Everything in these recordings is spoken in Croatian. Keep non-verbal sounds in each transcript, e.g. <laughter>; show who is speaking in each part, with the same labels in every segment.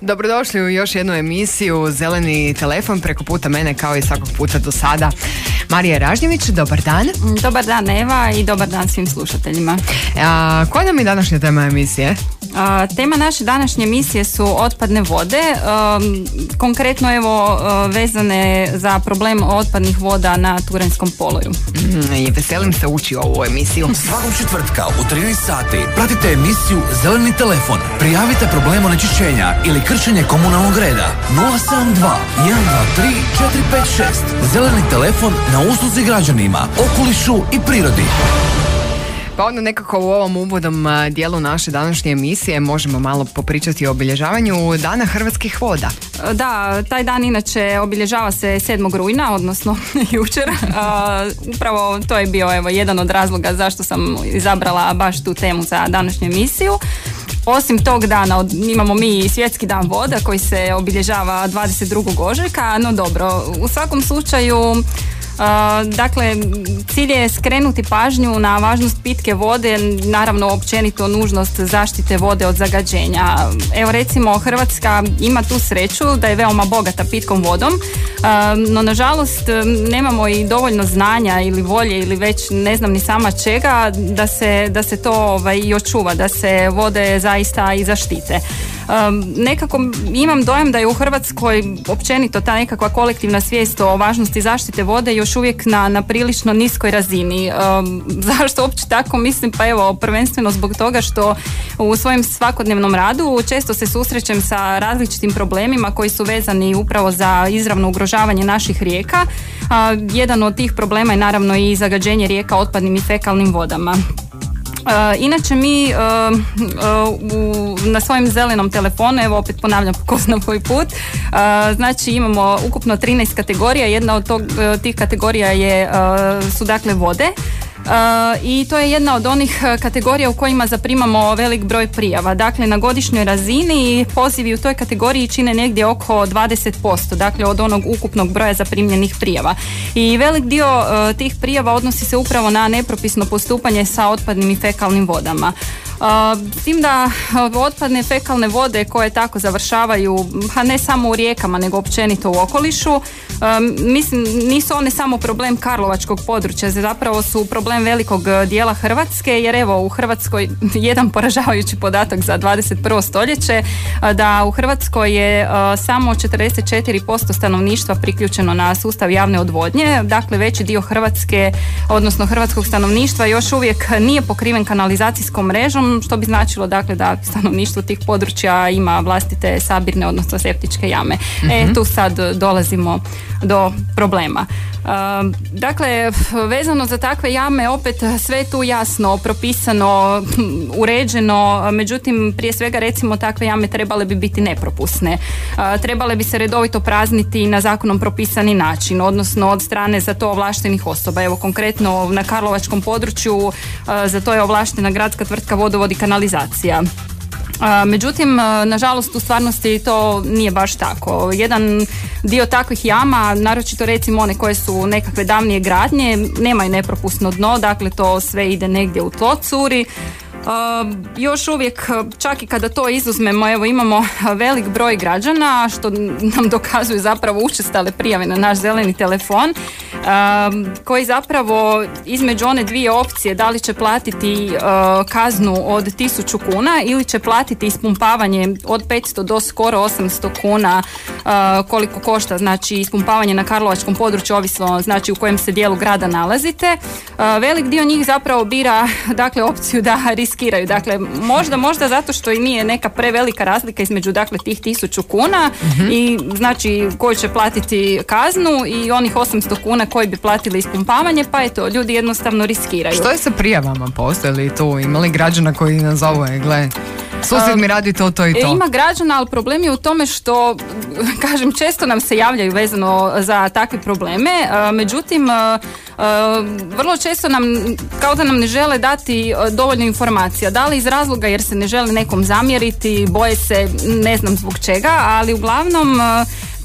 Speaker 1: Dobrodošli u još jednu emisiju Zeleni telefon preko puta mene kao i svakog puta do sada. Marija Ražnjević, dobar dan.
Speaker 2: Dobar dan Eva i dobar dan svim slušateljima.
Speaker 1: A, koja nam je današnja tema emisije?
Speaker 2: A, tema naše današnje emisije su otpadne vode, konkretno evo vezane za problem otpadnih voda na Turenskom poloju.
Speaker 1: Mm, I veselim se ući u ovu emisiju. <laughs>
Speaker 3: Svakog četvrtka u 13 sati pratite emisiju Zeleni telefon. Prijavite problem onečišćenja ili kršenje komunalnog reda. 072 123 456 Zeleni telefon na usluzi građanima, okolišu i prirodi.
Speaker 1: Pa onda nekako u ovom uvodom dijelu naše današnje emisije možemo malo popričati o obilježavanju Dana Hrvatskih voda.
Speaker 2: Da, taj dan inače obilježava se 7. rujna, odnosno <laughs> jučer. upravo to je bio evo, jedan od razloga zašto sam izabrala baš tu temu za današnju emisiju. Osim tog dana imamo mi svjetski dan voda koji se obilježava 22. ožujka, no dobro, u svakom slučaju Dakle, cilj je skrenuti pažnju na važnost pitke vode, naravno općenito nužnost zaštite vode od zagađenja. Evo recimo Hrvatska ima tu sreću da je veoma bogata pitkom vodom, no nažalost nemamo i dovoljno znanja ili volje ili već ne znam ni sama čega da se, da se to ovaj, i očuva, da se vode zaista i zaštite nekako imam dojam da je u Hrvatskoj općenito ta nekakva kolektivna svijest o važnosti zaštite vode još uvijek na, na prilično niskoj razini. <laughs> zašto uopće tako mislim? Pa evo, prvenstveno zbog toga što u svojem svakodnevnom radu često se susrećem sa različitim problemima koji su vezani upravo za izravno ugrožavanje naših rijeka. jedan od tih problema je naravno i zagađenje rijeka otpadnim i fekalnim vodama. Inače mi uh, uh, na svojim zelenom telefonu, evo opet ponavljam po ko koji put, znači imamo ukupno 13 kategorija, jedna od tog, tih kategorija je, su dakle vode, i to je jedna od onih e, kategorija u kojima zaprimamo velik broj prijava. Dakle, na godišnjoj razini pozivi u toj kategoriji čine negdje oko 20%, dakle od onog ukupnog broja zaprimljenih prijava. I velik dio e, tih prijava odnosi se upravo na nepropisno postupanje sa otpadnim i fekalnim vodama. S tim da otpadne fekalne vode koje tako završavaju, a ne samo u rijekama nego općenito u okolišu, mislim nisu one samo problem Karlovačkog područja, zapravo su problem velikog dijela Hrvatske jer evo u Hrvatskoj <laughs> jedan poražavajući podatak za 21. stoljeće da u Hrvatskoj je samo 44% stanovništva priključeno na sustav javne odvodnje, dakle veći dio Hrvatske odnosno hrvatskog stanovništva još uvijek nije pokriven kanalizacijskom mrežom što bi značilo dakle da stanovništvo tih područja ima vlastite sabirne odnosno septičke jame. E mhm. tu sad dolazimo do problema. Dakle, vezano za takve jame opet sve tu jasno propisano, uređeno, međutim prije svega recimo takve jame trebale bi biti nepropusne. Trebale bi se redovito prazniti na zakonom propisani način, odnosno od strane za to ovlaštenih osoba. Evo konkretno na Karlovačkom području za to je ovlaštena gradska tvrtka vodovod i kanalizacija. Međutim, nažalost u stvarnosti to nije baš tako. Jedan dio takvih jama, naročito recimo one koje su nekakve davnije gradnje, nemaju nepropusno dno, dakle to sve ide negdje u tlo curi još uvijek, čak i kada to izuzmemo, evo imamo velik broj građana što nam dokazuju zapravo učestale prijave na naš zeleni telefon koji zapravo između one dvije opcije da li će platiti kaznu od 1000 kuna ili će platiti ispumpavanje od 500 do skoro 800 kuna koliko košta znači ispumpavanje na Karlovačkom području ovisno znači u kojem se dijelu grada nalazite. Velik dio njih zapravo bira dakle opciju da riskiraju. Dakle, možda, možda zato što i nije neka prevelika razlika između dakle tih tisuću kuna mhm. i znači koji će platiti kaznu i onih 800 kuna koji bi platili ispumpavanje, pa eto, ljudi jednostavno riskiraju.
Speaker 1: Što je sa prijavama? Postoje li tu? Imali građana koji nazovu, gle? Susjed mi radi to, to i to.
Speaker 2: E, ima građana, ali problem je u tome što, <laughs> kažem, često nam se javljaju vezano za takve probleme, međutim, vrlo često nam, kao da nam ne žele dati dovoljno informacija. Da li iz razloga jer se ne žele nekom zamjeriti, boje se, ne znam zbog čega, ali uglavnom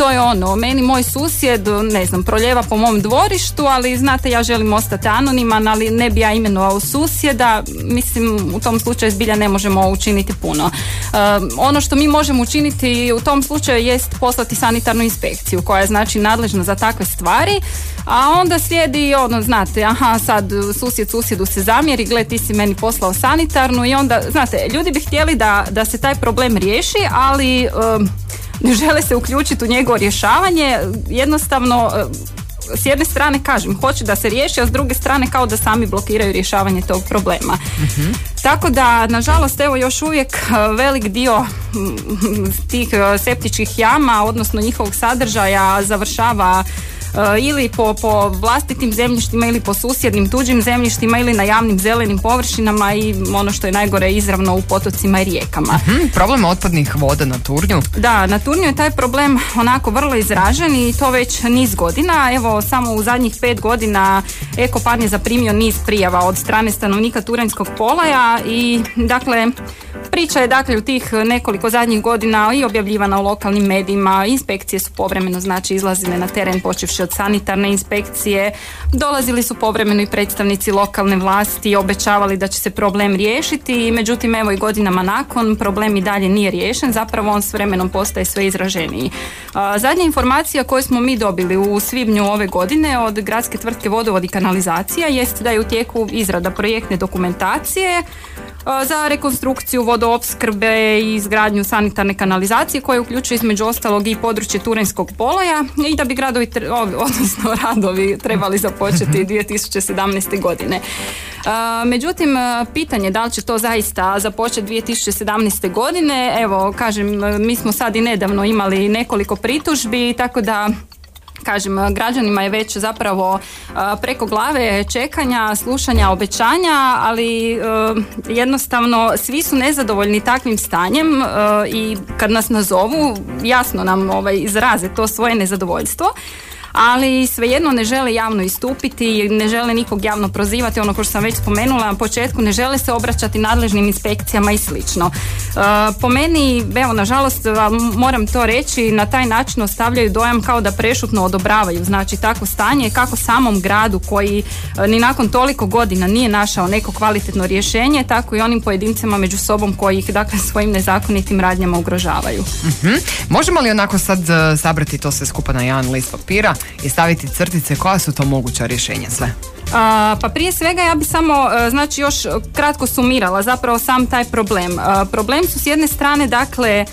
Speaker 2: to je ono, meni moj susjed, ne znam, proljeva po mom dvorištu, ali znate, ja želim ostati anoniman, ali ne bi ja imenovao susjeda, mislim, u tom slučaju zbilja ne možemo učiniti puno. ono što mi možemo učiniti u tom slučaju jest poslati sanitarnu inspekciju, koja je znači nadležna za takve stvari, a onda slijedi ono, znate, aha, sad susjed susjedu se zamjeri, gle, ti si meni poslao sanitarnu i onda, znate, ljudi bi htjeli da, da se taj problem riješi, ali ne žele se uključiti u njegovo rješavanje, jednostavno s jedne strane kažem, hoće da se riješi, a s druge strane kao da sami blokiraju rješavanje tog problema. Mhm. Tako da, nažalost, evo još uvijek e, velik dio tih e, septičkih jama, odnosno njihovog sadržaja završava ili po, po vlastitim zemljištima ili po susjednim tuđim zemljištima ili na javnim zelenim površinama i ono što je najgore izravno u potocima i rijekama.
Speaker 1: Mhm, problem otpadnih voda na Turnju?
Speaker 2: Da, na Turnju je taj problem onako vrlo izražen i to već niz godina. Evo samo u zadnjih pet godina Ekopan je zaprimio niz prijava od strane stanovnika Turanjskog polaja i dakle Priča je dakle u tih nekoliko zadnjih godina i objavljivana u lokalnim medijima, inspekcije su povremeno znači izlazile na teren počevši od sanitarne inspekcije, dolazili su povremeno i predstavnici lokalne vlasti, obećavali da će se problem riješiti, međutim evo i godinama nakon problem i dalje nije riješen, zapravo on s vremenom postaje sve izraženiji. Zadnja informacija koju smo mi dobili u svibnju ove godine od gradske tvrtke Vodovod i kanalizacija jest da je u tijeku izrada projektne dokumentacije za rekonstrukciju vodoopskrbe i izgradnju sanitarne kanalizacije koje uključuje između ostalog i područje Turenskog poloja i da bi gradovi, <laughs> odnosno radovi trebali započeti <laughs> 2017. godine. Međutim, pitanje da li će to zaista započeti 2017. godine, evo kažem, mi smo sad i nedavno imali nekoliko pritužbi, tako da kažem, građanima je već zapravo preko glave čekanja, slušanja, obećanja, ali jednostavno svi su nezadovoljni takvim stanjem i kad nas nazovu, jasno nam ovaj, izraze to svoje nezadovoljstvo ali svejedno ne žele javno istupiti, ne žele nikog javno prozivati, ono što sam već spomenula na početku, ne žele se obraćati nadležnim inspekcijama i slično. E, po meni, evo, nažalost, moram to reći, na taj način ostavljaju dojam kao da prešutno odobravaju, znači tako stanje kako samom gradu koji e, ni nakon toliko godina nije našao neko kvalitetno rješenje, tako i onim pojedincima među sobom koji ih dakle svojim nezakonitim radnjama ugrožavaju.
Speaker 1: uh Možemo li onako sad e, sabrati to sve skupa na jedan list papira i staviti crtice koja su to moguća rješenja sve?
Speaker 2: pa prije svega ja bi samo e, znači još kratko sumirala zapravo sam taj problem. problem su s jedne strane dakle e,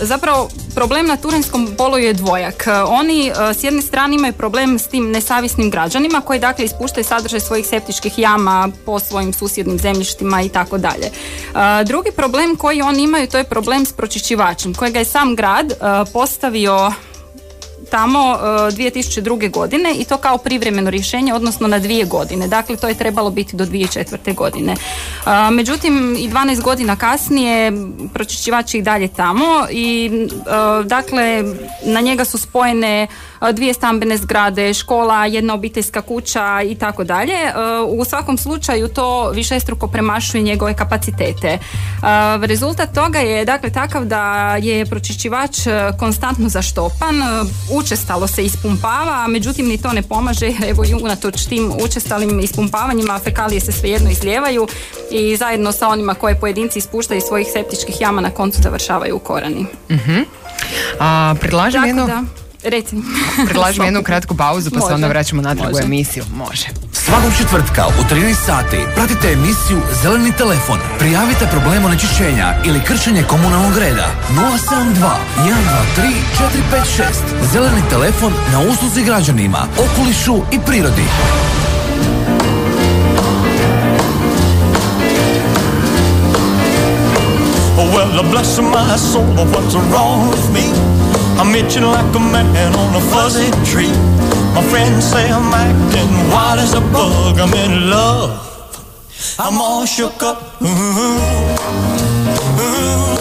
Speaker 2: zapravo problem na Turanskom polu je dvojak. Oni e, s jedne strane imaju problem s tim nesavisnim građanima koji dakle ispuštaju sadržaj svojih septičkih jama po svojim susjednim zemljištima i tako dalje. Drugi problem koji oni imaju to je problem s pročišćivačem kojega je sam grad postavio tamo 2002. E, godine i to kao privremeno rješenje, odnosno na dvije godine. Dakle, to je trebalo biti do 2004. godine. E, međutim, i 12 godina kasnije pročišćivač je i dalje tamo i e, dakle, na njega su spojene dvije stambene zgrade, škola, jedna obiteljska kuća i tako dalje. U svakom slučaju to višestruko premašuje njegove kapacitete. Rezultat toga je dakle takav da je pročišćivač konstantno zaštopan, učestalo se ispumpava, međutim ni to ne pomaže, evo i unatoč tim učestalim ispumpavanjima fekalije se svejedno izlijevaju i zajedno sa onima koje pojedinci ispuštaju iz svojih septičkih jama na koncu završavaju u korani.
Speaker 1: uh A, predlažem jedno...
Speaker 2: Da, Recimo.
Speaker 1: Predlažem <laughs> jednu kratku pauzu pa se onda vraćamo natrag u emisiju. Može.
Speaker 3: Svakog četvrtka u 13 sati pratite emisiju Zeleni telefon. Prijavite problem onečišćenja ili kršenje komunalnog reda. 072 123 456. Zeleni telefon na usluzi građanima, okolišu i prirodi. Well, bless my soul, what's wrong with me? I'm itching like a man on a fuzzy tree. My friends say I'm acting wild as a bug. I'm in love. I'm all shook up. Ooh, ooh,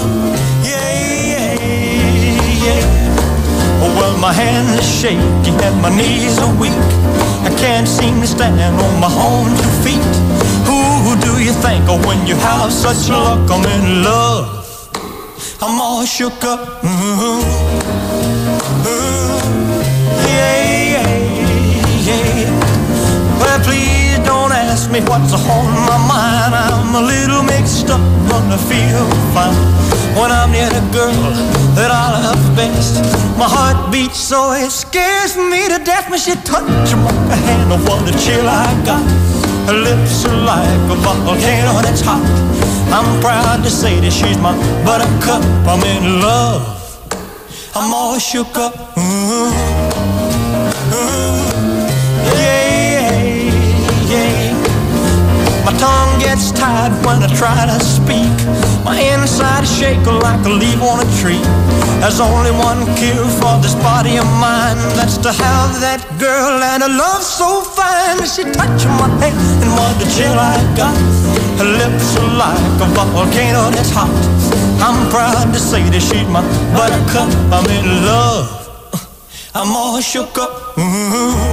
Speaker 3: yeah, yeah, yeah.
Speaker 4: Oh, well, my hands are shaky and my knees are weak. I can't seem to stand on my own two feet. Who do you think of when you have such luck? I'm in love. I'm all shook up. Ooh, My heart beats so it scares me to death when she touches my hand. Oh, what a chill I got. Her lips are like a volcano that's hot. I'm proud to say that she's my buttercup. I'm in love. I'm all shook up. Mm-hmm. Mm-hmm. Yeah, yeah. My tongue gets tied when I try to speak. My inside is shaking like a leaf on a tree. There's only one cure for this body of mine. That's to have that girl and a love so fine. She touched my hand and what the chill I got. Her lips are like a volcano that's hot. I'm proud to say that she's my buttercup. I'm in love. I'm all shook up. Mm-hmm.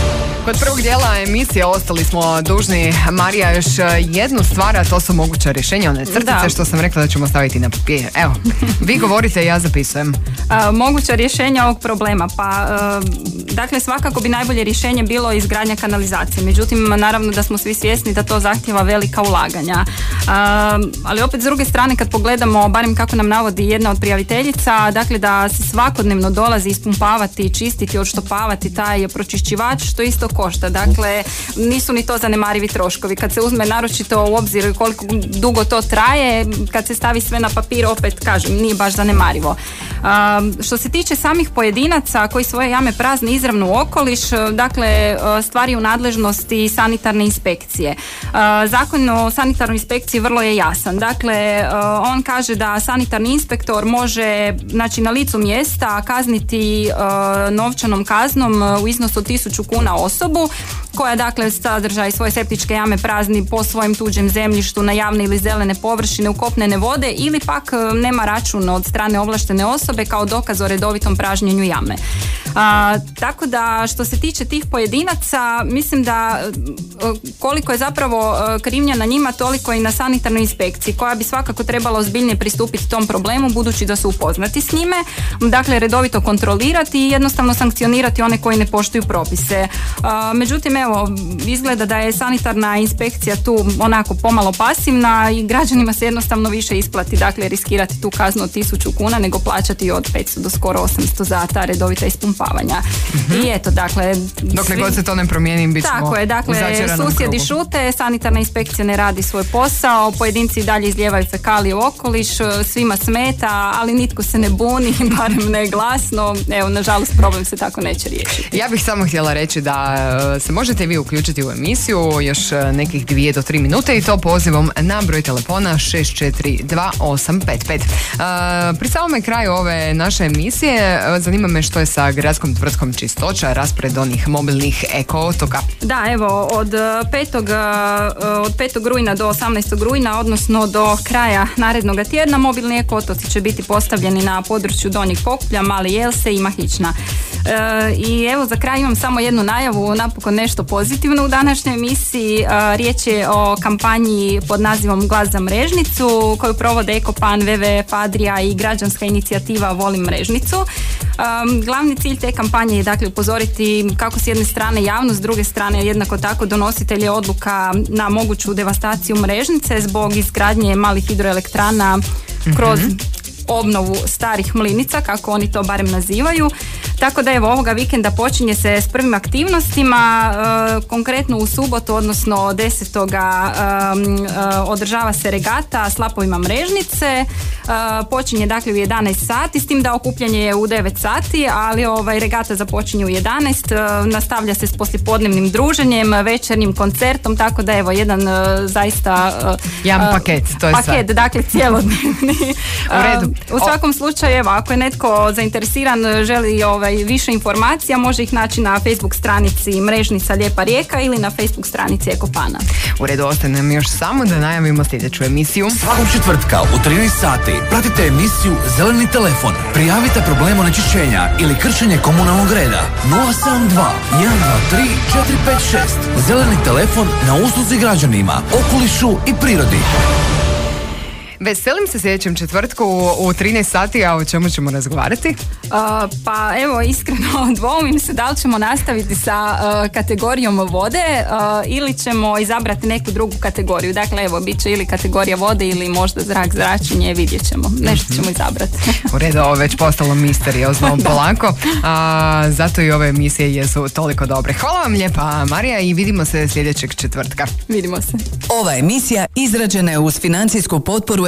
Speaker 1: Kod prvog dijela emisije ostali smo dužni Marija još e, jednu stvar, a to su moguća rješenja, one crtice što sam rekla da ćemo staviti na papir. Evo, <laughs> vi govorite, ja zapisujem.
Speaker 2: moguća rješenja ovog problema, pa e, dakle svakako bi najbolje rješenje bilo izgradnja kanalizacije. Međutim, naravno da smo svi svjesni da to zahtjeva velika ulaganja. ali opet s druge strane kad pogledamo, barem kako nam navodi jedna od prijaviteljica, dakle da se svakodnevno dolazi ispumpavati, čistiti, odštopavati taj pročišćivač, što isto košta. Dakle, nisu ni to zanemarivi troškovi. Kad se uzme naročito u obzir koliko dugo to traje, kad se stavi sve na papir, opet kažem, nije baš zanemarivo. Što se tiče samih pojedinaca koji svoje jame prazne izravno u okoliš, dakle, stvari u nadležnosti sanitarne inspekcije. Zakon o sanitarnoj inspekciji vrlo je jasan. Dakle, on kaže da sanitarni inspektor može znači, na licu mjesta kazniti novčanom kaznom u iznosu od 1000 kuna osobu koja dakle sadrža i svoje septičke jame prazni po svojem tuđem zemljištu na javne ili zelene površine u kopnene vode ili pak e, nema račun od strane ovlaštene osobe kao dokaz o redovitom pražnjenju jame. A, tako da što se tiče tih pojedinaca mislim da e, koliko je zapravo e, krivnja na njima toliko i na sanitarnoj inspekciji koja bi svakako trebala ozbiljnije pristupiti tom problemu budući da su upoznati s njime dakle redovito kontrolirati i jednostavno sankcionirati one koji ne poštuju propise. Međutim, evo, izgleda da je sanitarna inspekcija tu onako pomalo pasivna i građanima se jednostavno više isplati, dakle, riskirati tu kaznu od 1000 kuna nego plaćati od 500 do skoro 800 za ta redovita ispumpavanja. mm I eto, dakle...
Speaker 1: Dokle god se to ne promijeni, bit
Speaker 2: Tako je, dakle, susjedi šute, sanitarna inspekcija ne radi svoj posao, pojedinci dalje izlijevaju fekalije u okoliš, svima smeta, ali nitko se ne buni, <laughs> barem ne glasno. Evo, nažalost, problem se tako neće riješiti.
Speaker 1: Ja bih samo htjela reći da se možete vi uključiti u emisiju još e, nekih dvije do tri minute i to pozivom na broj telefona 6428555. E, pri samome kraju ove naše emisije e, zanima me što je sa gradskom tvrtkom čistoća, raspored onih mobilnih eko otoka.
Speaker 2: Da, evo, od 5. od 5. rujna do 18. rujna, odnosno do kraja narednog tjedna, mobilni eko otoci će biti postavljeni na području Donjeg Pokuplja, Mali Jelse i Mahićna. I evo, za kraj imam samo jednu najavu, napokon nešto pozitivno u današnjoj emisiji. Riječ je o kampanji pod nazivom Glas za mrežnicu koju provode Ekopan, WWF Adria i građanska inicijativa Volim mrežnicu. Glavni cilj te kampanje je dakle upozoriti kako s jedne strane javnost, s druge strane jednako tako donositelje odluka na moguću devastaciju mrežnice zbog izgradnje malih hidroelektrana kroz mhm. obnovu starih mlinica, kako oni to barem nazivaju tako da evo ovoga vikenda počinje se s prvim aktivnostima, e, konkretno u subotu, odnosno 10. održava se regata s lapovima mrežnice, počinje dakle u 11 sati, s tim da okupljanje je u 9 sati, ali ovaj regata započinje u 11, nastavlja se s poslijepodnevnim druženjem, večernjim koncertom, tako da evo jedan zaista...
Speaker 1: Jedan paket, to je
Speaker 2: Paket, dakle cijelodnevni.
Speaker 1: u redu.
Speaker 2: U svakom slučaju, evo, ako je netko zainteresiran, želi ovaj, više informacija, može ih naći na Facebook stranici Mrežnica Lijepa Rijeka ili na Facebook stranici Ekopana.
Speaker 1: U redu, ostane nam još samo da najavimo sljedeću emisiju.
Speaker 3: Svakog četvrtka u 13 sati pratite emisiju Zeleni telefon. Prijavite problem onečišćenja ili kršenje komunalnog reda. 072 123 456. Zeleni telefon na usluzi građanima, okolišu i prirodi.
Speaker 1: Veselim se sljedećem četvrtku u 13 sati, a o čemu ćemo razgovarati?
Speaker 2: pa evo, iskreno <laughs> dvoumim se da li ćemo nastaviti sa kategorijom vode ili ćemo izabrati neku drugu kategoriju. Dakle, evo, bit će ili kategorija vode ili možda zrak, zračenje, vidjet ćemo. Nešto ćemo izabrati.
Speaker 1: u redu, ovo već postalo misteriozno <laughs> polako. A, zato i ove emisije jesu toliko dobre. Hvala vam lijepa, Marija, i vidimo se sljedećeg četvrtka.
Speaker 2: Vidimo se.
Speaker 5: Ova emisija izrađena je uz financijsku potporu